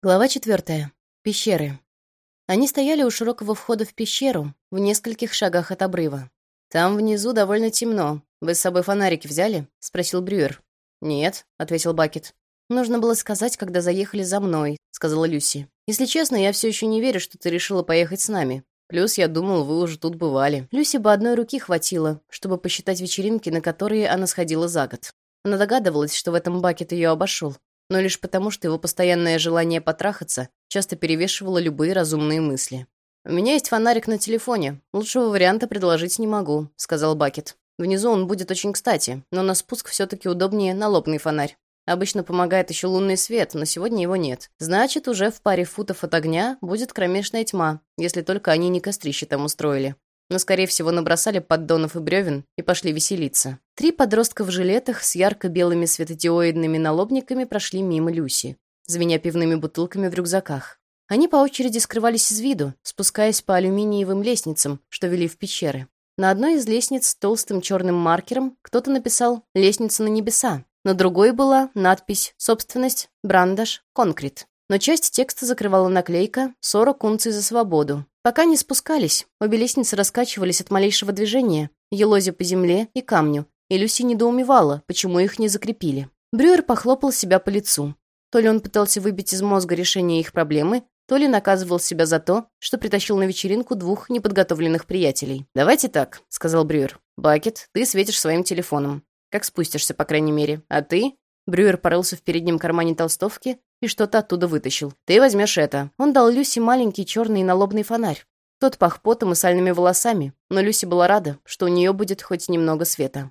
Глава четвертая. Пещеры. Они стояли у широкого входа в пещеру, в нескольких шагах от обрыва. «Там внизу довольно темно. Вы с собой фонарики взяли?» — спросил Брюер. «Нет», — ответил Бакет. «Нужно было сказать, когда заехали за мной», — сказала Люси. «Если честно, я все еще не верю, что ты решила поехать с нами. Плюс я думал, вы уже тут бывали». Люси бы одной руки хватило, чтобы посчитать вечеринки, на которые она сходила за год. Она догадывалась, что в этом Бакет ее обошел, но лишь потому, что его постоянное желание потрахаться часто перевешивало любые разумные мысли. «У меня есть фонарик на телефоне. Лучшего варианта предложить не могу», — сказал Бакет. «Внизу он будет очень кстати, но на спуск все-таки удобнее налобный фонарь. Обычно помогает еще лунный свет, но сегодня его нет. Значит, уже в паре футов от огня будет кромешная тьма, если только они не кострище там устроили но, скорее всего, набросали поддонов и бревен и пошли веселиться. Три подростка в жилетах с ярко-белыми светодиоидными налобниками прошли мимо Люси, звеня пивными бутылками в рюкзаках. Они по очереди скрывались из виду, спускаясь по алюминиевым лестницам, что вели в пещеры. На одной из лестниц толстым черным маркером кто-то написал «Лестница на небеса», на другой была надпись «Собственность, брандаш, конкрет». Но часть текста закрывала наклейка «40 унций за свободу», Пока не спускались, обе лестницы раскачивались от малейшего движения, елозя по земле и камню, и Люси недоумевала, почему их не закрепили. Брюер похлопал себя по лицу. То ли он пытался выбить из мозга решение их проблемы, то ли наказывал себя за то, что притащил на вечеринку двух неподготовленных приятелей. «Давайте так», — сказал Брюер. «Бакет, ты светишь своим телефоном. Как спустишься, по крайней мере. А ты?» Брюер порылся в переднем кармане толстовки и что-то оттуда вытащил. «Ты возьмешь это». Он дал Люси маленький черный налобный фонарь. Тот пах потом и сальными волосами, но Люси была рада, что у нее будет хоть немного света.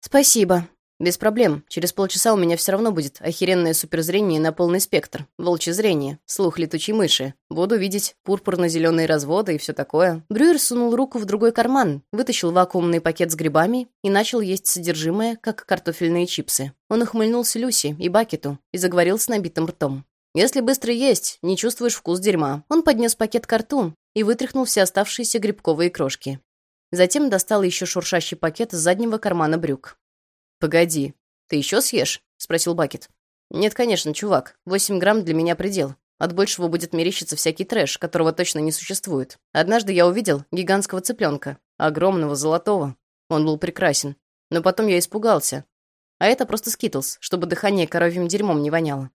«Спасибо», «Без проблем. Через полчаса у меня все равно будет охеренное суперзрение на полный спектр. Волчье зрение, слух летучей мыши. Буду видеть пурпурно-зеленые разводы и все такое». Брюер сунул руку в другой карман, вытащил вакуумный пакет с грибами и начал есть содержимое, как картофельные чипсы. Он ухмыльнулся Люси и Бакету и заговорил с набитым ртом. «Если быстро есть, не чувствуешь вкус дерьма». Он поднес пакет к рту и вытряхнул все оставшиеся грибковые крошки. Затем достал еще шуршащий пакет из заднего кармана брюк. «Погоди, ты еще съешь?» — спросил Бакет. «Нет, конечно, чувак. Восемь грамм для меня предел. От большего будет мерещиться всякий трэш, которого точно не существует. Однажды я увидел гигантского цыпленка, огромного, золотого. Он был прекрасен. Но потом я испугался. А это просто скитлс, чтобы дыхание коровьим дерьмом не воняло.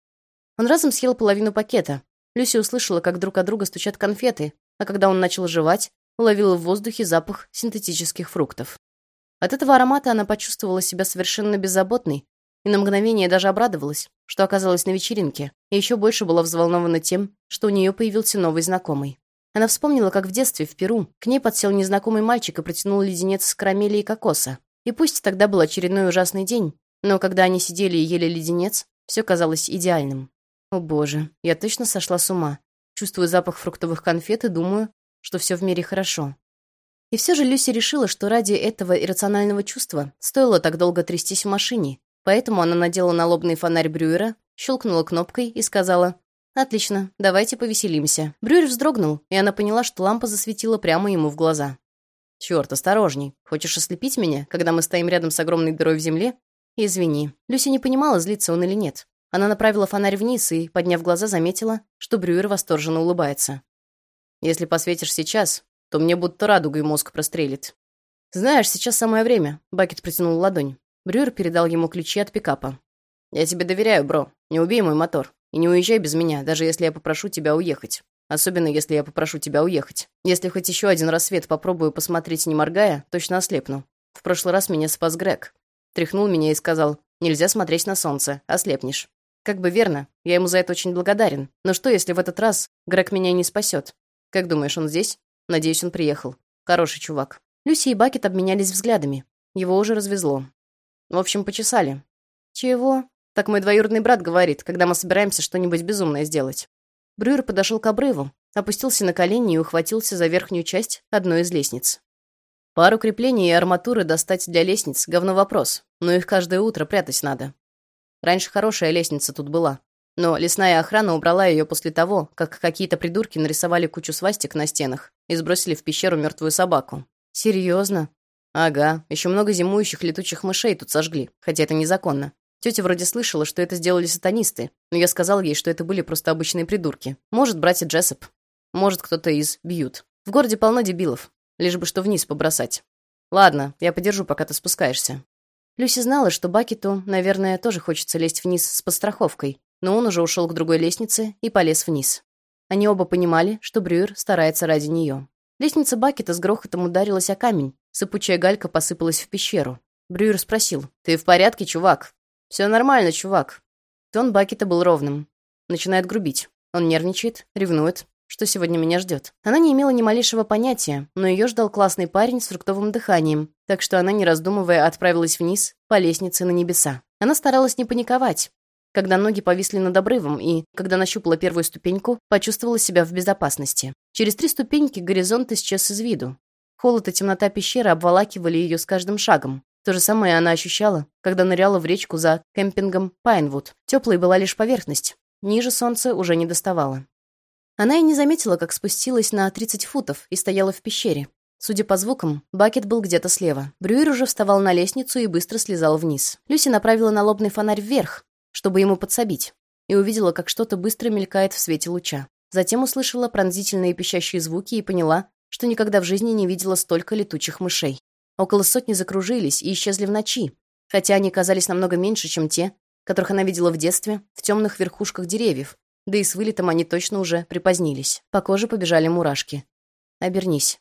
Он разом съел половину пакета. Люси услышала, как друг от друга стучат конфеты, а когда он начал жевать, уловила в воздухе запах синтетических фруктов. От этого аромата она почувствовала себя совершенно беззаботной и на мгновение даже обрадовалась, что оказалась на вечеринке, и еще больше была взволнована тем, что у нее появился новый знакомый. Она вспомнила, как в детстве, в Перу, к ней подсел незнакомый мальчик и протянул леденец с карамели и кокоса. И пусть тогда был очередной ужасный день, но когда они сидели и ели леденец, все казалось идеальным. О боже, я точно сошла с ума. Чувствую запах фруктовых конфет и думаю, что все в мире хорошо. И все же Люси решила, что ради этого иррационального чувства стоило так долго трястись в машине, поэтому она надела налобный фонарь Брюера, щелкнула кнопкой и сказала «Отлично, давайте повеселимся». Брюер вздрогнул, и она поняла, что лампа засветила прямо ему в глаза. «Чёрт, осторожней. Хочешь ослепить меня, когда мы стоим рядом с огромной дырой в земле?» «Извини». Люси не понимала, злится он или нет. Она направила фонарь вниз и, подняв глаза, заметила, что Брюер восторженно улыбается. «Если посветишь сейчас, то мне будто радугой мозг прострелит. «Знаешь, сейчас самое время», — Бакет протянул ладонь. Брюер передал ему ключи от пикапа. «Я тебе доверяю, бро. Не убей мой мотор. И не уезжай без меня, даже если я попрошу тебя уехать. Особенно, если я попрошу тебя уехать. Если хоть еще один рассвет попробую посмотреть, не моргая, точно ослепну. В прошлый раз меня спас Грег. Тряхнул меня и сказал, нельзя смотреть на солнце, ослепнешь. Как бы верно, я ему за это очень благодарен. Но что, если в этот раз Грег меня не спасет? Как думаешь, он здесь? Надеюсь, он приехал. Хороший чувак. Люси и Бакет обменялись взглядами. Его уже развезло. В общем, почесали. Чего? Так мой двоюродный брат говорит, когда мы собираемся что-нибудь безумное сделать. Брюер подошел к обрыву, опустился на колени и ухватился за верхнюю часть одной из лестниц. Пару креплений и арматуры достать для лестниц — говно вопрос, но их каждое утро прятать надо. Раньше хорошая лестница тут была. Но лесная охрана убрала ее после того, как какие-то придурки нарисовали кучу свастик на стенах и сбросили в пещеру мертвую собаку. Серьезно? Ага, еще много зимующих летучих мышей тут сожгли, хотя это незаконно. Тетя вроде слышала, что это сделали сатанисты, но я сказал ей, что это были просто обычные придурки. Может, братья Джессоп. Может, кто-то из Бьют. В городе полно дебилов. Лишь бы что вниз побросать. Ладно, я подержу, пока ты спускаешься. Люси знала, что Бакету, наверное, тоже хочется лезть вниз с подстраховкой, но он уже ушел к другой лестнице и полез вниз. Они оба понимали, что Брюер старается ради нее. Лестница Бакета с грохотом ударилась о камень, сыпучая галька посыпалась в пещеру. Брюер спросил, «Ты в порядке, чувак?» «Все нормально, чувак». Тон Бакета был ровным. Начинает грубить. Он нервничает, ревнует. Что сегодня меня ждет? Она не имела ни малейшего понятия, но ее ждал классный парень с фруктовым дыханием, так что она, не раздумывая, отправилась вниз по лестнице на небеса. Она старалась не паниковать. Когда ноги повисли над обрывом и, когда нащупала первую ступеньку, почувствовала себя в безопасности. Через три ступеньки горизонт исчез из виду. Холод и темнота пещеры обволакивали ее с каждым шагом. То же самое она ощущала, когда ныряла в речку за кемпингом Пайнвуд. Теплой была лишь поверхность. Ниже солнце уже не доставало. Она и не заметила, как спустилась на 30 футов и стояла в пещере. Судя по звукам, Бакет был где-то слева. Брюер уже вставал на лестницу и быстро слезал вниз. Люси направила налобный фонарь вверх, чтобы ему подсобить, и увидела, как что-то быстро мелькает в свете луча. Затем услышала пронзительные пищащие звуки и поняла, что никогда в жизни не видела столько летучих мышей. Около сотни закружились и исчезли в ночи, хотя они казались намного меньше, чем те, которых она видела в детстве, в темных верхушках деревьев, да и с вылетом они точно уже припозднились. По коже побежали мурашки. «Обернись».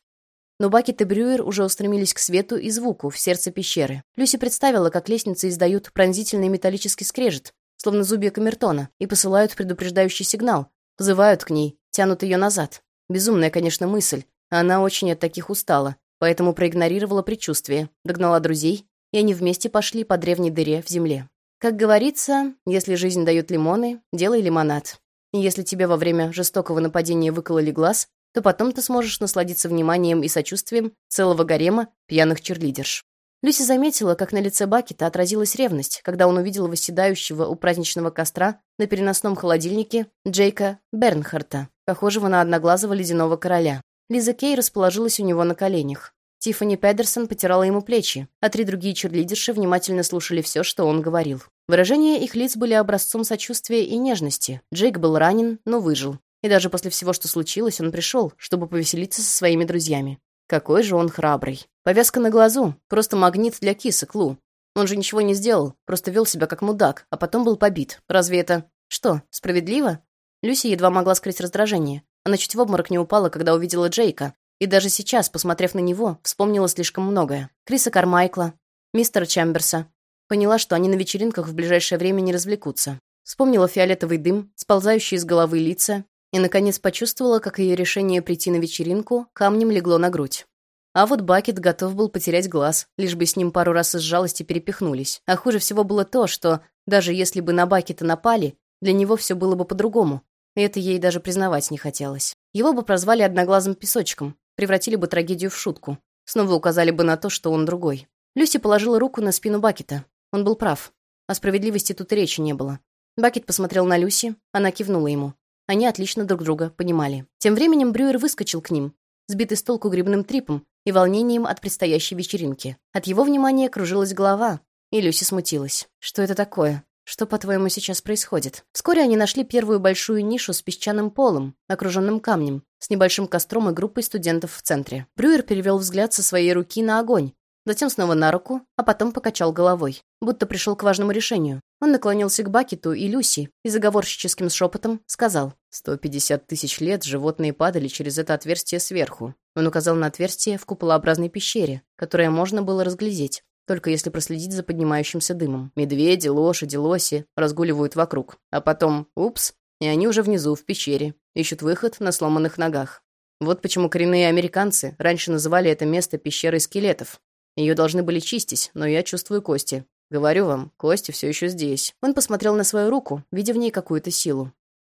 Но Бакет и Брюер уже устремились к свету и звуку в сердце пещеры. Люси представила, как лестницы издают пронзительный металлический скрежет, словно зубья камертона, и посылают предупреждающий сигнал, позывают к ней, тянут ее назад. Безумная, конечно, мысль, а она очень от таких устала, поэтому проигнорировала предчувствие, догнала друзей, и они вместе пошли по древней дыре в земле. Как говорится, если жизнь дает лимоны, делай лимонад. И если тебе во время жестокого нападения выкололи глаз, то потом ты сможешь насладиться вниманием и сочувствием целого гарема пьяных черлидерш. Люси заметила, как на лице Бакета отразилась ревность, когда он увидел восседающего у праздничного костра на переносном холодильнике Джейка Бернхарта, похожего на одноглазого ледяного короля. Лиза Кей расположилась у него на коленях. Тиффани Педерсон потирала ему плечи, а три другие черлидерши внимательно слушали все, что он говорил. Выражения их лиц были образцом сочувствия и нежности. Джейк был ранен, но выжил. И даже после всего, что случилось, он пришел, чтобы повеселиться со своими друзьями. Какой же он храбрый. Повязка на глазу. Просто магнит для кисок, Лу. Он же ничего не сделал, просто вел себя как мудак, а потом был побит. Разве это... Что, справедливо? Люси едва могла скрыть раздражение. Она чуть в обморок не упала, когда увидела Джейка. И даже сейчас, посмотрев на него, вспомнила слишком многое. Криса Кармайкла, мистера Чемберса. Поняла, что они на вечеринках в ближайшее время не развлекутся. Вспомнила фиолетовый дым, сползающий из головы лица, и, наконец, почувствовала, как ее решение прийти на вечеринку камнем легло на грудь. А вот Бакет готов был потерять глаз, лишь бы с ним пару раз из жалости перепихнулись. А хуже всего было то, что, даже если бы на Бакета напали, для него все было бы по-другому. И это ей даже признавать не хотелось. Его бы прозвали одноглазым песочком, превратили бы трагедию в шутку. Снова указали бы на то, что он другой. Люси положила руку на спину Бакета. Он был прав. О справедливости тут речи не было. Бакет посмотрел на Люси, она кивнула ему. Они отлично друг друга понимали. Тем временем Брюер выскочил к ним, сбитый с толку грибным трипом и волнением от предстоящей вечеринки. От его внимания кружилась голова, и Люси смутилась. «Что это такое? Что, по-твоему, сейчас происходит?» Вскоре они нашли первую большую нишу с песчаным полом, окруженным камнем, с небольшим костром и группой студентов в центре. Брюер перевел взгляд со своей руки на огонь, затем снова на руку, а потом покачал головой, будто пришел к важному решению. Он наклонился к Бакету и Люси и заговорщическим шепотом сказал «Сто пятьдесят тысяч лет животные падали через это отверстие сверху». Он указал на отверстие в куполообразной пещере, которое можно было разглядеть, только если проследить за поднимающимся дымом. Медведи, лошади, лоси разгуливают вокруг. А потом, упс, и они уже внизу, в пещере, ищут выход на сломанных ногах. Вот почему коренные американцы раньше называли это место пещерой скелетов. Ее должны были чистить, но я чувствую кости. Говорю вам, кости все еще здесь. Он посмотрел на свою руку, видя в ней какую-то силу.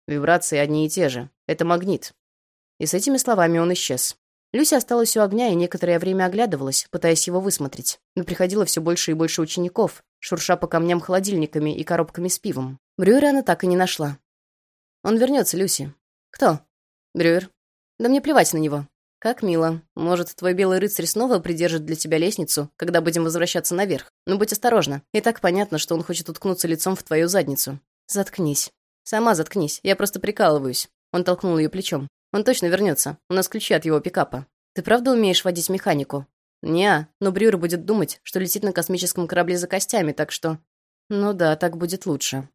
Вибрации одни и те же. Это магнит. И с этими словами он исчез. Люся осталась у огня и некоторое время оглядывалась, пытаясь его высмотреть. Но приходило все больше и больше учеников, шурша по камням холодильниками и коробками с пивом. Брюера она так и не нашла. «Он вернется, Люси». «Кто?» «Брюер». «Да мне плевать на него. «Как мило. Может, твой белый рыцарь снова придержит для тебя лестницу, когда будем возвращаться наверх? Но будь осторожна. И так понятно, что он хочет уткнуться лицом в твою задницу». «Заткнись». «Сама заткнись. Я просто прикалываюсь». Он толкнул ее плечом. «Он точно вернется. У нас ключи от его пикапа. Ты правда умеешь водить механику?» «Не, но Брюер будет думать, что летит на космическом корабле за костями, так что...» «Ну да, так будет лучше».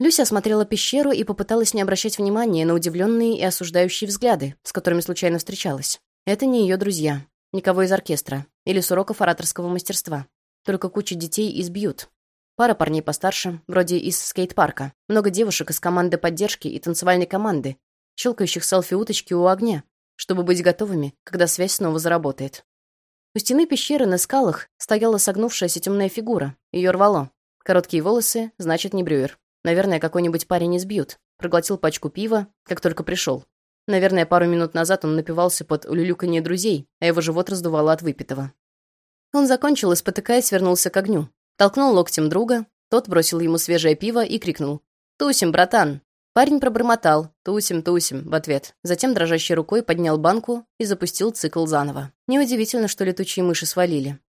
Люся осмотрела пещеру и попыталась не обращать внимания на удивленные и осуждающие взгляды, с которыми случайно встречалась. Это не ее друзья, никого из оркестра или с уроков ораторского мастерства. Только куча детей из Бьют. Пара парней постарше, вроде из скейт-парка. Много девушек из команды поддержки и танцевальной команды, щелкающих селфи-уточки у огня, чтобы быть готовыми, когда связь снова заработает. У стены пещеры на скалах стояла согнувшаяся темная фигура. Ее рвало. Короткие волосы, значит, не Брюер. Наверное, какой-нибудь парень из Бьют. Проглотил пачку пива, как только пришел. Наверное, пару минут назад он напивался под улюлюканье друзей, а его живот раздувало от выпитого. Он закончил и, спотыкаясь, вернулся к огню. Толкнул локтем друга, тот бросил ему свежее пиво и крикнул. «Тусим, братан!» Парень пробормотал «Тусим, тусим» в ответ. Затем дрожащей рукой поднял банку и запустил цикл заново. Неудивительно, что летучие мыши свалили.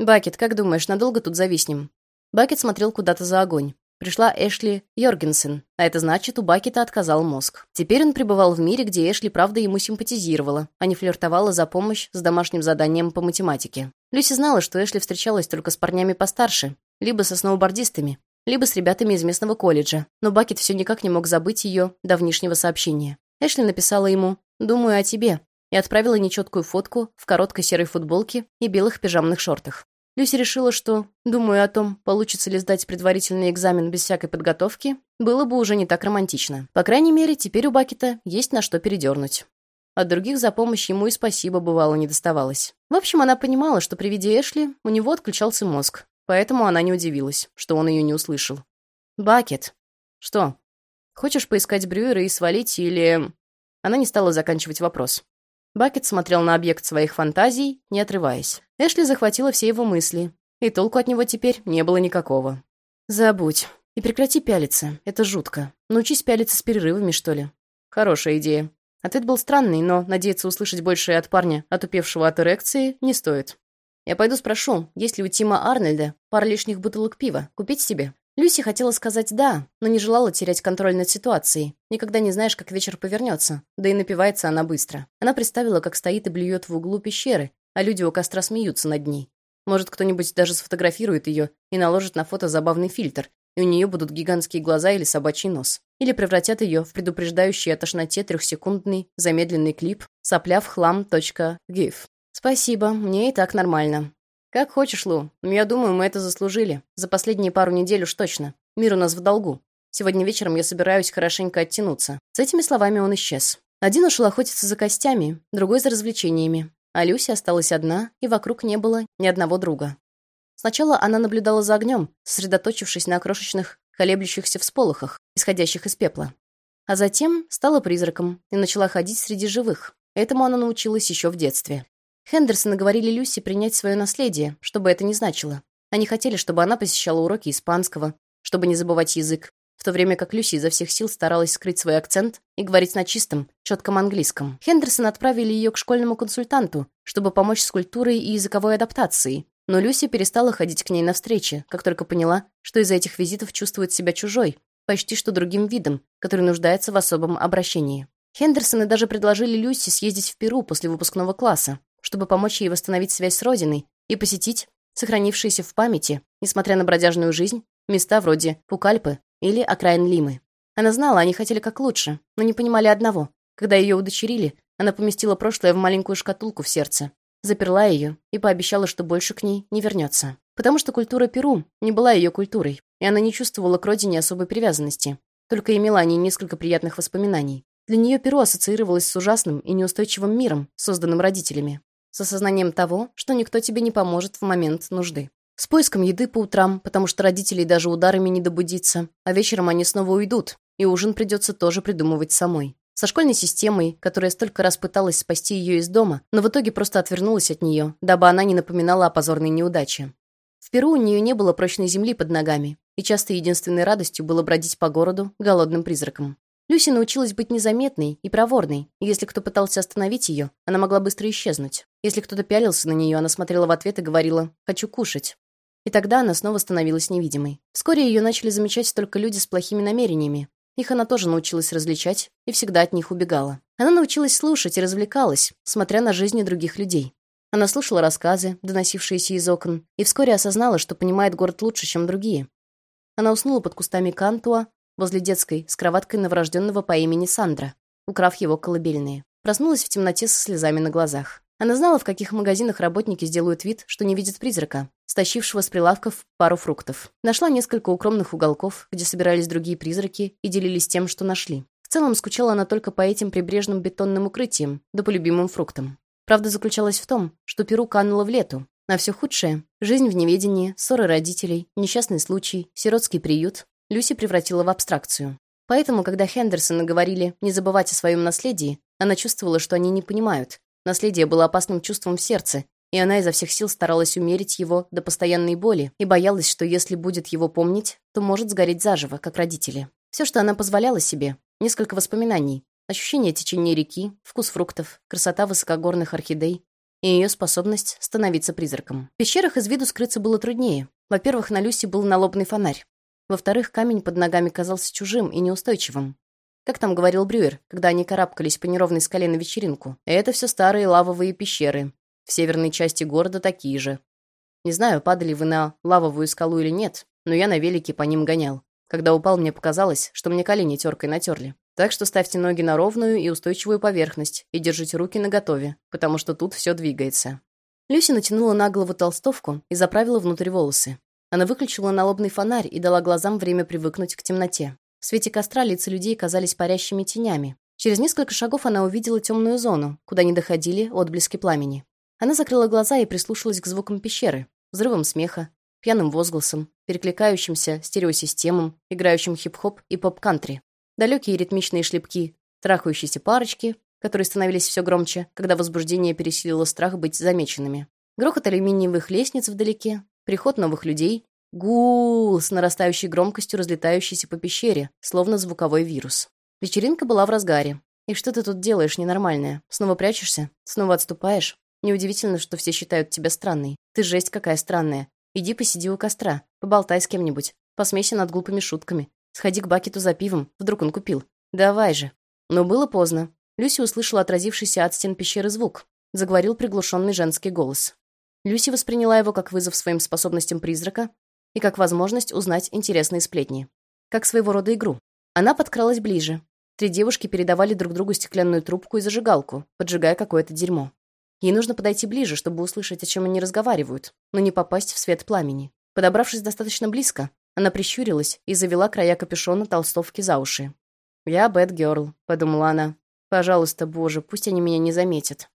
«Бакет, как думаешь, надолго тут зависнем?» Бакет смотрел куда-то за огонь. Пришла Эшли Йоргенсен, а это значит, у Бакета отказал мозг. Теперь он пребывал в мире, где Эшли, правда, ему симпатизировала, а не флиртовала за помощь с домашним заданием по математике. Люси знала, что Эшли встречалась только с парнями постарше, либо со сноубордистами, либо с ребятами из местного колледжа, но Бакет все никак не мог забыть ее давнишнего сообщения. Эшли написала ему «Думаю о тебе» и отправила нечеткую фотку в короткой серой футболке и белых пижамных шортах. Люси решила, что, думаю о том, получится ли сдать предварительный экзамен без всякой подготовки, было бы уже не так романтично. По крайней мере, теперь у Бакета есть на что передернуть. От других за помощь ему и спасибо бывало не доставалось. В общем, она понимала, что при виде Эшли у него отключался мозг, поэтому она не удивилась, что он ее не услышал. «Бакет». «Что? Хочешь поискать Брюера и свалить или...» Она не стала заканчивать вопрос. Бакет смотрел на объект своих фантазий, не отрываясь. Эшли захватила все его мысли, и толку от него теперь не было никакого. «Забудь. И прекрати пялиться. Это жутко. Научись пялиться с перерывами, что ли». «Хорошая идея». Ответ был странный, но надеяться услышать больше от парня, отупевшего от эрекции, не стоит. «Я пойду спрошу, есть ли у Тима Арнольда пара лишних бутылок пива. Купить себе?» Люси хотела сказать «да», но не желала терять контроль над ситуацией. Никогда не знаешь, как вечер повернется. Да и напивается она быстро. Она представила, как стоит и блюет в углу пещеры, а люди у костра смеются над ней. Может, кто-нибудь даже сфотографирует ее и наложит на фото забавный фильтр, и у нее будут гигантские глаза или собачий нос. Или превратят ее в предупреждающий о тошноте трехсекундный замедленный клип сопля в хлам .gif. «Спасибо, мне и так нормально. «Как хочешь, Лу. Но я думаю, мы это заслужили. За последние пару недель уж точно. Мир у нас в долгу. Сегодня вечером я собираюсь хорошенько оттянуться». С этими словами он исчез. Один ушел охотиться за костями, другой за развлечениями. А Люся осталась одна, и вокруг не было ни одного друга. Сначала она наблюдала за огнем, сосредоточившись на крошечных, колеблющихся всполохах, исходящих из пепла. А затем стала призраком и начала ходить среди живых. Этому она научилась еще в детстве. Хендерсоны говорили Люси принять свое наследие, что бы это ни значило. Они хотели, чтобы она посещала уроки испанского, чтобы не забывать язык, в то время как Люси изо всех сил старалась скрыть свой акцент и говорить на чистом, четком английском. Хендерсон отправили ее к школьному консультанту, чтобы помочь с культурой и языковой адаптацией, но Люси перестала ходить к ней на встречи, как только поняла, что из-за этих визитов чувствует себя чужой, почти что другим видом, который нуждается в особом обращении. Хендерсоны даже предложили Люси съездить в Перу после выпускного класса, чтобы помочь ей восстановить связь с родиной и посетить сохранившиеся в памяти, несмотря на бродяжную жизнь, места вроде Пукальпы или окраин Лимы. Она знала, они хотели как лучше, но не понимали одного. Когда ее удочерили, она поместила прошлое в маленькую шкатулку в сердце, заперла ее и пообещала, что больше к ней не вернется. Потому что культура Перу не была ее культурой, и она не чувствовала к родине особой привязанности, только имела о ней несколько приятных воспоминаний. Для нее Перу ассоциировалось с ужасным и неустойчивым миром, созданным родителями с осознанием того, что никто тебе не поможет в момент нужды. С поиском еды по утрам, потому что родителей даже ударами не добудиться, а вечером они снова уйдут, и ужин придется тоже придумывать самой. Со школьной системой, которая столько раз пыталась спасти ее из дома, но в итоге просто отвернулась от нее, дабы она не напоминала о позорной неудаче. В Перу у нее не было прочной земли под ногами, и часто единственной радостью было бродить по городу голодным призраком. Люси научилась быть незаметной и проворной, и если кто пытался остановить ее, она могла быстро исчезнуть. Если кто-то пялился на нее, она смотрела в ответ и говорила «хочу кушать». И тогда она снова становилась невидимой. Вскоре ее начали замечать только люди с плохими намерениями. Их она тоже научилась различать и всегда от них убегала. Она научилась слушать и развлекалась, смотря на жизни других людей. Она слушала рассказы, доносившиеся из окон, и вскоре осознала, что понимает город лучше, чем другие. Она уснула под кустами Кантуа, возле детской, с кроваткой новорожденного по имени Сандра, украв его колыбельные. Проснулась в темноте со слезами на глазах. Она знала, в каких магазинах работники сделают вид, что не видят призрака, стащившего с прилавков пару фруктов. Нашла несколько укромных уголков, где собирались другие призраки и делились тем, что нашли. В целом скучала она только по этим прибрежным бетонным укрытиям, да по любимым фруктам. Правда заключалась в том, что Перу кануло в лету, а все худшее — жизнь в неведении, ссоры родителей, несчастный случай, сиротский приют Люси превратила в абстракцию. Поэтому, когда Хендерсоны говорили «не забывать о своем наследии», она чувствовала, что они не понимают. Наследие было опасным чувством в сердце, и она изо всех сил старалась умерить его до постоянной боли и боялась, что если будет его помнить, то может сгореть заживо, как родители. Все, что она позволяла себе, несколько воспоминаний, ощущение течения реки, вкус фруктов, красота высокогорных орхидей и ее способность становиться призраком. В пещерах из виду скрыться было труднее. Во-первых, на Люси был налобный фонарь. Во-вторых, камень под ногами казался чужим и неустойчивым. Как там говорил Брюер, когда они карабкались по неровной скале на вечеринку. Это все старые лавовые пещеры. В северной части города такие же. Не знаю, падали вы на лавовую скалу или нет, но я на велике по ним гонял. Когда упал, мне показалось, что мне колени теркой натерли. Так что ставьте ноги на ровную и устойчивую поверхность и держите руки наготове, потому что тут все двигается. Люси натянула на голову толстовку и заправила внутрь волосы. Она выключила налобный фонарь и дала глазам время привыкнуть к темноте. В свете костра лица людей казались парящими тенями. Через несколько шагов она увидела темную зону, куда не доходили отблески пламени. Она закрыла глаза и прислушалась к звукам пещеры, взрывам смеха, пьяным возгласам, перекликающимся стереосистемам, играющим хип-хоп и поп-кантри. Далекие ритмичные шлепки, трахающиеся парочки, которые становились все громче, когда возбуждение пересилило страх быть замеченными. Грохот алюминиевых лестниц вдалеке, Приход новых людей. Гул с нарастающей громкостью, разлетающийся по пещере, словно звуковой вирус. Вечеринка была в разгаре. И что ты тут делаешь, ненормальная? Снова прячешься? Снова отступаешь? Неудивительно, что все считают тебя странной. Ты жесть какая странная. Иди посиди у костра, поболтай с кем-нибудь, посмейся над глупыми шутками. Сходи к Бакету за пивом, вдруг он купил. Давай же. Но было поздно. Люси услышала отразившийся от стен пещеры звук. Заговорил приглушенный женский голос. Люси восприняла его как вызов своим способностям призрака и как возможность узнать интересные сплетни. Как своего рода игру. Она подкралась ближе. Три девушки передавали друг другу стеклянную трубку и зажигалку, поджигая какое-то дерьмо. Ей нужно подойти ближе, чтобы услышать, о чем они разговаривают, но не попасть в свет пламени. Подобравшись достаточно близко, она прищурилась и завела края капюшона толстовки за уши. «Я бэд герл», — подумала она. «Пожалуйста, боже, пусть они меня не заметят».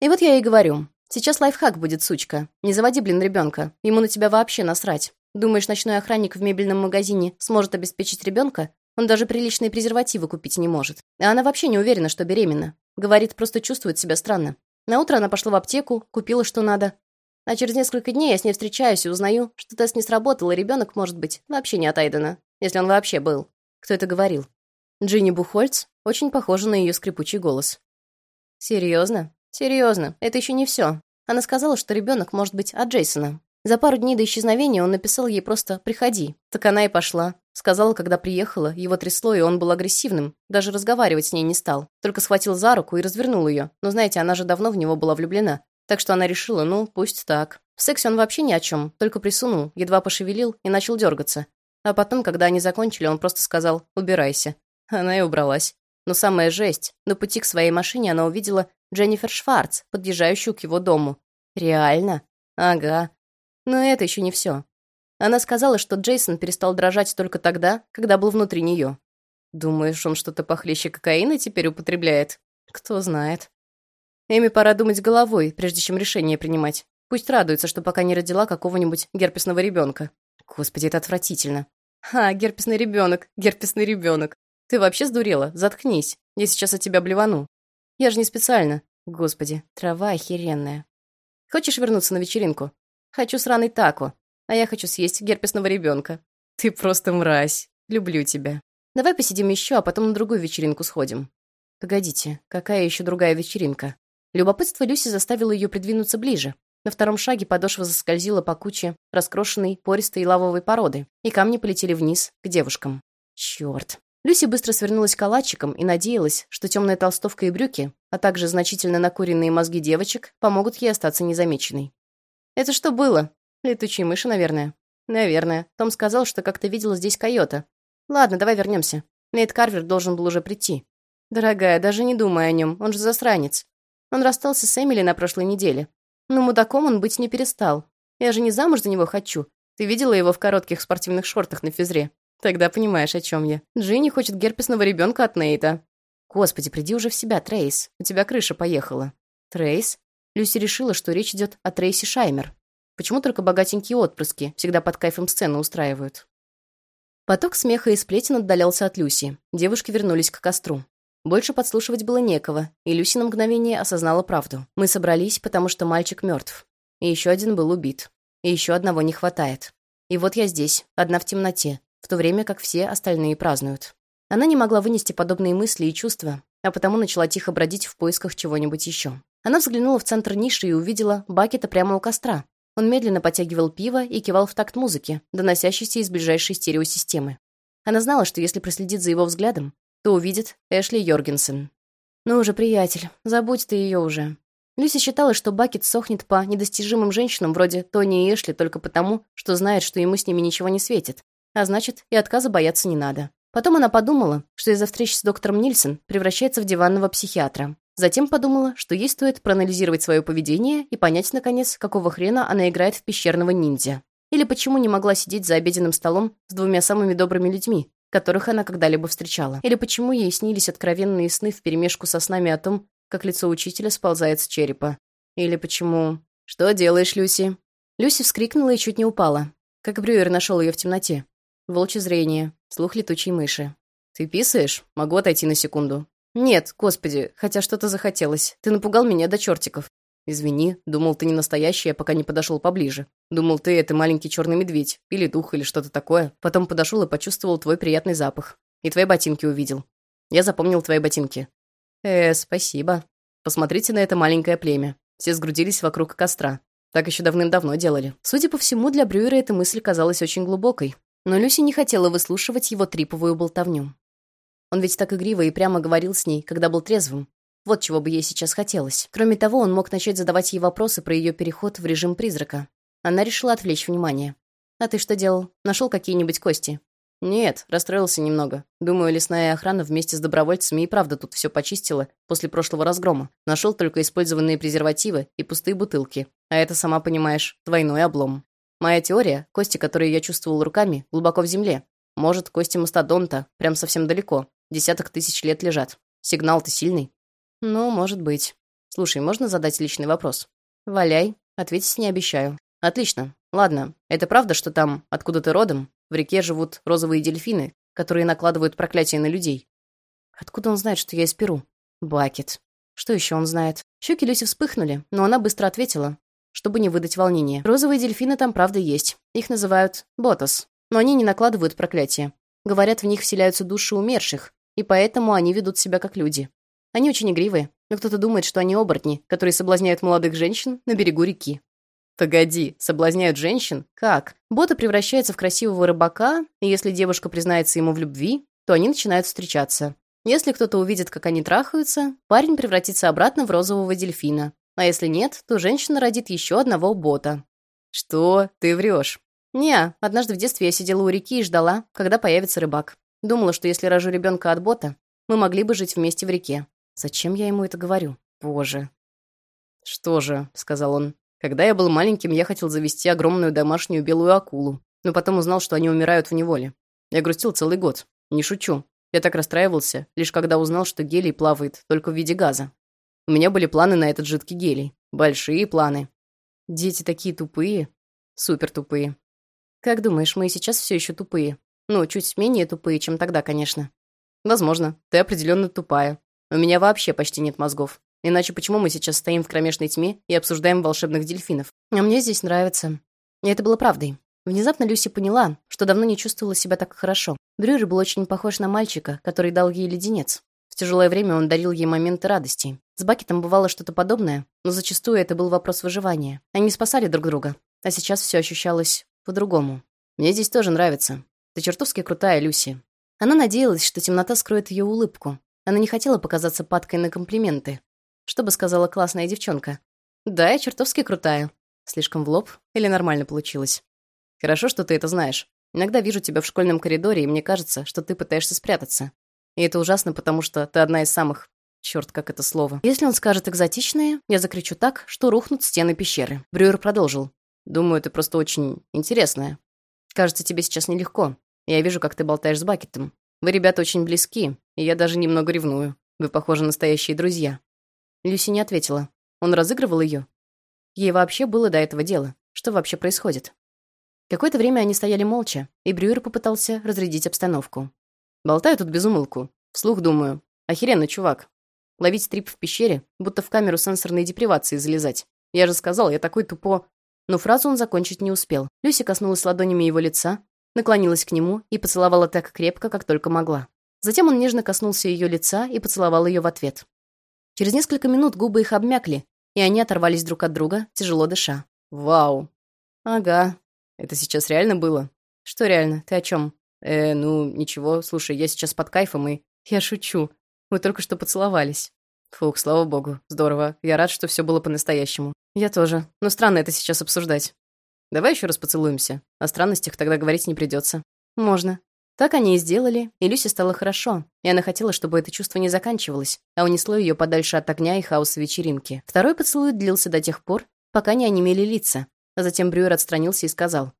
И вот я ей говорю. Сейчас лайфхак будет, сучка. Не заводи, блин, ребенка. Ему на тебя вообще насрать. Думаешь, ночной охранник в мебельном магазине сможет обеспечить ребенка? Он даже приличные презервативы купить не может. А она вообще не уверена, что беременна. Говорит, просто чувствует себя странно. На утро она пошла в аптеку, купила что надо. А через несколько дней я с ней встречаюсь и узнаю, что тест не сработал, и ребенок, может быть, вообще не от Айдена. Если он вообще был. Кто это говорил? Джинни Бухольц очень похожа на ее скрипучий голос. Серьезно? Серьезно, это еще не все. Она сказала, что ребенок может быть от Джейсона. За пару дней до исчезновения он написал ей просто «приходи». Так она и пошла. Сказала, когда приехала, его трясло, и он был агрессивным. Даже разговаривать с ней не стал. Только схватил за руку и развернул ее. Но знаете, она же давно в него была влюблена. Так что она решила, ну, пусть так. В сексе он вообще ни о чем, только присунул, едва пошевелил и начал дергаться. А потом, когда они закончили, он просто сказал «убирайся». Она и убралась. Но самая жесть, на пути к своей машине она увидела Дженнифер Шварц, подъезжающую к его дому. Реально? Ага. Но это еще не все. Она сказала, что Джейсон перестал дрожать только тогда, когда был внутри нее. Думаешь, он что-то похлеще кокаина теперь употребляет? Кто знает. Эми пора думать головой, прежде чем решение принимать. Пусть радуется, что пока не родила какого-нибудь герпесного ребенка. Господи, это отвратительно. Ха, герпесный ребенок, герпесный ребенок. Ты вообще сдурела? Заткнись. Я сейчас от тебя блевану. Я же не специально. Господи, трава охеренная. Хочешь вернуться на вечеринку? Хочу сраный тако. А я хочу съесть герпесного ребенка. Ты просто мразь. Люблю тебя. Давай посидим еще, а потом на другую вечеринку сходим». Погодите, какая еще другая вечеринка? Любопытство Люси заставило ее придвинуться ближе. На втором шаге подошва заскользила по куче раскрошенной, пористой лавовой породы, и камни полетели вниз, к девушкам. Черт. Люси быстро свернулась калачиком и надеялась, что темная толстовка и брюки, а также значительно накуренные мозги девочек, помогут ей остаться незамеченной. «Это что было? Летучие мыши, наверное?» «Наверное. Том сказал, что как-то видела здесь койота. Ладно, давай вернемся. Нейт Карвер должен был уже прийти». «Дорогая, даже не думай о нем, он же засранец. Он расстался с Эмили на прошлой неделе. Но мудаком он быть не перестал. Я же не замуж за него хочу. Ты видела его в коротких спортивных шортах на физре? Тогда понимаешь, о чем я. Джинни хочет герпесного ребенка от Нейта. Господи, приди уже в себя, Трейс. У тебя крыша поехала. Трейс? Люси решила, что речь идет о Трейси Шаймер. Почему только богатенькие отпрыски всегда под кайфом сцены устраивают? Поток смеха и сплетен отдалялся от Люси. Девушки вернулись к костру. Больше подслушивать было некого, и Люси на мгновение осознала правду. Мы собрались, потому что мальчик мертв. И еще один был убит. И еще одного не хватает. И вот я здесь, одна в темноте, в то время как все остальные празднуют. Она не могла вынести подобные мысли и чувства, а потому начала тихо бродить в поисках чего-нибудь еще. Она взглянула в центр ниши и увидела Бакета прямо у костра. Он медленно потягивал пиво и кивал в такт музыки, доносящейся из ближайшей стереосистемы. Она знала, что если проследит за его взглядом, то увидит Эшли Йоргенсен. «Ну уже, приятель, забудь ты ее уже». Люси считала, что Бакет сохнет по недостижимым женщинам вроде Тони и Эшли только потому, что знает, что ему с ними ничего не светит. А значит, и отказа бояться не надо. Потом она подумала, что из-за встречи с доктором Нильсон превращается в диванного психиатра. Затем подумала, что ей стоит проанализировать свое поведение и понять, наконец, какого хрена она играет в пещерного ниндзя. Или почему не могла сидеть за обеденным столом с двумя самыми добрыми людьми, которых она когда-либо встречала. Или почему ей снились откровенные сны вперемешку со снами о том, как лицо учителя сползает с черепа. Или почему... «Что делаешь, Люси?» Люси вскрикнула и чуть не упала. Как Брюер нашел ее в темноте. Волчье зрение, слух летучей мыши. «Ты писаешь? Могу отойти на секунду». «Нет, господи, хотя что-то захотелось. Ты напугал меня до чертиков. «Извини, думал, ты не настоящий, а пока не подошел поближе. Думал, ты — это маленький черный медведь, или дух, или что-то такое. Потом подошел и почувствовал твой приятный запах. И твои ботинки увидел. Я запомнил твои ботинки». «Э, спасибо. Посмотрите на это маленькое племя. Все сгрудились вокруг костра. Так еще давным-давно делали». Судя по всему, для Брюера эта мысль казалась очень глубокой. Но Люси не хотела выслушивать его триповую болтовню. Он ведь так игриво и прямо говорил с ней, когда был трезвым, вот чего бы ей сейчас хотелось. Кроме того, он мог начать задавать ей вопросы про ее переход в режим призрака. Она решила отвлечь внимание. «А ты что делал? Нашел какие-нибудь кости?» «Нет, расстроился немного. Думаю, лесная охрана вместе с добровольцами и правда тут все почистила после прошлого разгрома. Нашел только использованные презервативы и пустые бутылки. А это, сама понимаешь, двойной облом. Моя теория — кости, которые я чувствовал руками, глубоко в земле. Может, кости мастодонта, прям совсем далеко. Десяток тысяч лет лежат. Сигнал-то сильный. «Ну, может быть. Слушай, можно задать личный вопрос?» «Валяй. Ответить не обещаю». «Отлично. Ладно. Это правда, что там, откуда ты родом, в реке живут розовые дельфины, которые накладывают проклятие на людей?» «Откуда он знает, что я из Перу?» «Бакет. Что еще он знает?» Щеки Люси вспыхнули, но она быстро ответила, чтобы не выдать волнения. «Розовые дельфины там правда есть. Их называют ботас. Но они не накладывают проклятие. Говорят, в них вселяются души умерших, и поэтому они ведут себя как люди. Они очень игривые, но кто-то думает, что они оборотни, которые соблазняют молодых женщин на берегу реки. Погоди, соблазняют женщин? Как? Бота превращается в красивого рыбака, и если девушка признается ему в любви, то они начинают встречаться. Если кто-то увидит, как они трахаются, парень превратится обратно в розового дельфина. А если нет, то женщина родит еще одного бота. Что? Ты врешь? Не, однажды в детстве я сидела у реки и ждала, когда появится рыбак. Думала, что если рожу ребенка от бота, мы могли бы жить вместе в реке. Зачем я ему это говорю? Боже. «Что же», — сказал он, — «когда я был маленьким, я хотел завести огромную домашнюю белую акулу, но потом узнал, что они умирают в неволе. Я грустил целый год. Не шучу. Я так расстраивался, лишь когда узнал, что гелий плавает только в виде газа. У меня были планы на этот жидкий гелий. Большие планы. Дети такие тупые. Супер тупые. Как думаешь, мы сейчас все еще тупые? Ну, чуть менее тупые, чем тогда, конечно. Возможно, ты определенно тупая. У меня вообще почти нет мозгов. Иначе почему мы сейчас стоим в кромешной тьме и обсуждаем волшебных дельфинов? А мне здесь нравится. И это было правдой. Внезапно Люси поняла, что давно не чувствовала себя так хорошо. Брюер был очень похож на мальчика, который дал ей леденец. В тяжелое время он дарил ей моменты радости. С Бакетом бывало что-то подобное, но зачастую это был вопрос выживания. Они спасали друг друга, а сейчас все ощущалось по-другому. «Мне здесь тоже нравится. Ты чертовски крутая, Люси». Она надеялась, что темнота скроет ее улыбку. Она не хотела показаться падкой на комплименты. Что бы сказала классная девчонка? «Да, я чертовски крутая». Слишком в лоб или нормально получилось? Хорошо, что ты это знаешь. Иногда вижу тебя в школьном коридоре, и мне кажется, что ты пытаешься спрятаться. И это ужасно, потому что ты одна из самых... Черт, как это слово. Если он скажет экзотичные, я закричу так, что рухнут стены пещеры. Брюер продолжил. Думаю, ты просто очень интересная. Кажется, тебе сейчас нелегко. Я вижу, как ты болтаешь с Бакетом. Вы, ребята, очень близки, и я даже немного ревную. Вы, похожи, настоящие друзья. Люси не ответила. Он разыгрывал ее. Ей вообще было до этого дела. Что вообще происходит? Какое-то время они стояли молча, и Брюер попытался разрядить обстановку. Болтаю тут без умылку. Вслух думаю. Охеренно, чувак. Ловить стрип в пещере, будто в камеру сенсорной депривации залезать. Я же сказал, я такой тупо... Но фразу он закончить не успел. Люси коснулась ладонями его лица, наклонилась к нему и поцеловала так крепко, как только могла. Затем он нежно коснулся ее лица и поцеловал ее в ответ. Через несколько минут губы их обмякли, и они оторвались друг от друга, тяжело дыша. «Вау!» «Ага. Это сейчас реально было?» «Что реально? Ты о чем? «Э, ну, ничего. Слушай, я сейчас под кайфом и...» «Я шучу. Мы только что поцеловались». Фух, слава богу. Здорово. Я рад, что все было по-настоящему. Я тоже. Но странно это сейчас обсуждать. Давай еще раз поцелуемся. О странностях тогда говорить не придется. Можно. Так они и сделали, и Люсе стало хорошо, и она хотела, чтобы это чувство не заканчивалось, а унесло ее подальше от огня и хаоса вечеринки. Второй поцелуй длился до тех пор, пока не онемели лица, а затем Брюер отстранился и сказал,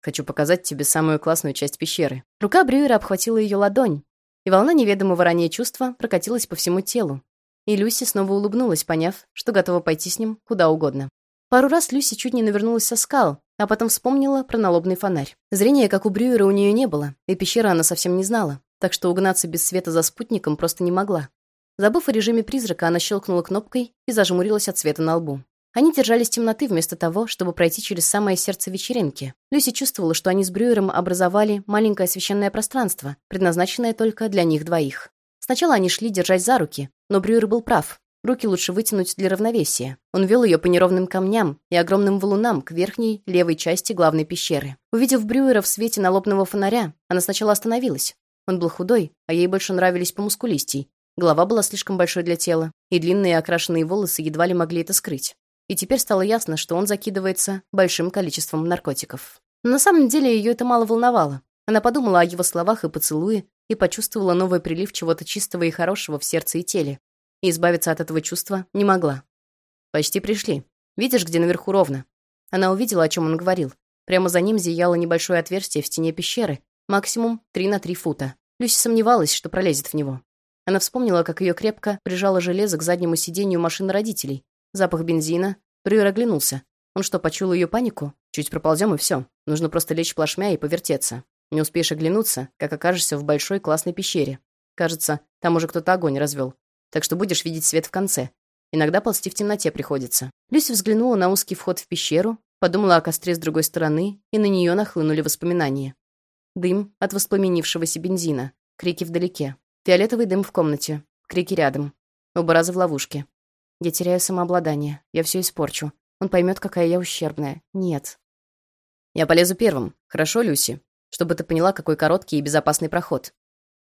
«Хочу показать тебе самую классную часть пещеры». Рука Брюера обхватила ее ладонь, и волна неведомого ранее чувства прокатилась по всему телу. И Люси снова улыбнулась, поняв, что готова пойти с ним куда угодно. Пару раз Люси чуть не навернулась со скал, а потом вспомнила про налобный фонарь. Зрения, как у Брюера, у нее не было, и пещеры она совсем не знала, так что угнаться без света за спутником просто не могла. Забыв о режиме призрака, она щелкнула кнопкой и зажмурилась от света на лбу. Они держались темноты вместо того, чтобы пройти через самое сердце вечеринки. Люси чувствовала, что они с Брюером образовали маленькое священное пространство, предназначенное только для них двоих. Сначала они шли, держась за руки, но Брюер был прав. Руки лучше вытянуть для равновесия. Он вел ее по неровным камням и огромным валунам к верхней, левой части главной пещеры. Увидев Брюера в свете налобного фонаря, она сначала остановилась. Он был худой, а ей больше нравились по мускулистей. Голова была слишком большой для тела, и длинные окрашенные волосы едва ли могли это скрыть. И теперь стало ясно, что он закидывается большим количеством наркотиков. Но на самом деле ее это мало волновало. Она подумала о его словах и поцелуе и почувствовала новый прилив чего-то чистого и хорошего в сердце и теле, и избавиться от этого чувства не могла. «Почти пришли. Видишь, где наверху ровно?» Она увидела, о чем он говорил. Прямо за ним зияло небольшое отверстие в стене пещеры, максимум 3 на 3 фута. Люси сомневалась, что пролезет в него. Она вспомнила, как ее крепко прижало железо к заднему сиденью машины родителей. Запах бензина. Брюер оглянулся. Он что, почул ее панику? Чуть проползем и все. Нужно просто лечь плашмя и повертеться. Не успеешь оглянуться, как окажешься в большой классной пещере. Кажется, там уже кто-то огонь развел так что будешь видеть свет в конце. Иногда ползти в темноте приходится». Люси взглянула на узкий вход в пещеру, подумала о костре с другой стороны, и на нее нахлынули воспоминания. Дым от воспламенившегося бензина, крики вдалеке, фиолетовый дым в комнате, крики рядом, оба раза в ловушке. Я теряю самообладание, я все испорчу. Он поймет, какая я ущербная. Нет. Я полезу первым, хорошо, Люси? Чтобы ты поняла, какой короткий и безопасный проход.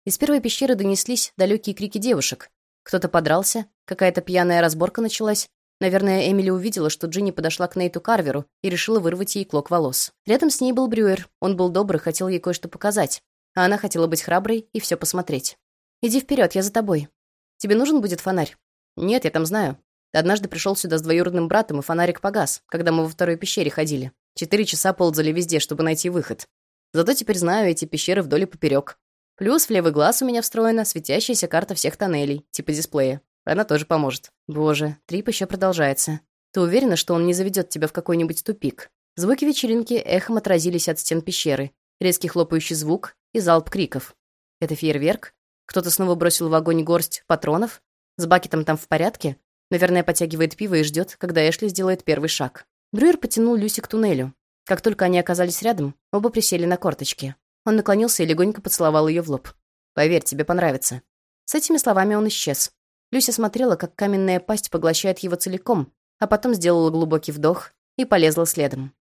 Из первой пещеры донеслись далекие крики девушек, кто-то подрался, какая-то пьяная разборка началась. Наверное, Эмили увидела, что Джинни подошла к Нейту Карверу и решила вырвать ей клок волос. Рядом с ней был Брюер. Он был добрый, хотел ей кое-что показать. А она хотела быть храброй и все посмотреть. «Иди вперед, я за тобой. Тебе нужен будет фонарь?» «Нет, я там знаю. Однажды пришел сюда с двоюродным братом, и фонарик погас, когда мы во второй пещере ходили. Четыре часа ползали везде, чтобы найти выход. Зато теперь знаю эти пещеры вдоль и поперек. Плюс в левый глаз у меня встроена светящаяся карта всех тоннелей, типа дисплея. Она тоже поможет. Боже, трип еще продолжается. Ты уверена, что он не заведет тебя в какой-нибудь тупик? Звуки вечеринки эхом отразились от стен пещеры. Резкий хлопающий звук и залп криков. Это фейерверк? Кто-то снова бросил в огонь горсть патронов? С Бакетом там в порядке? Наверное, подтягивает пиво и ждет, когда Эшли сделает первый шаг. Брюер потянул Люси к туннелю. Как только они оказались рядом, оба присели на корточки. Он наклонился и легонько поцеловал ее в лоб. «Поверь, тебе понравится». С этими словами он исчез. Люся смотрела, как каменная пасть поглощает его целиком, а потом сделала глубокий вдох и полезла следом.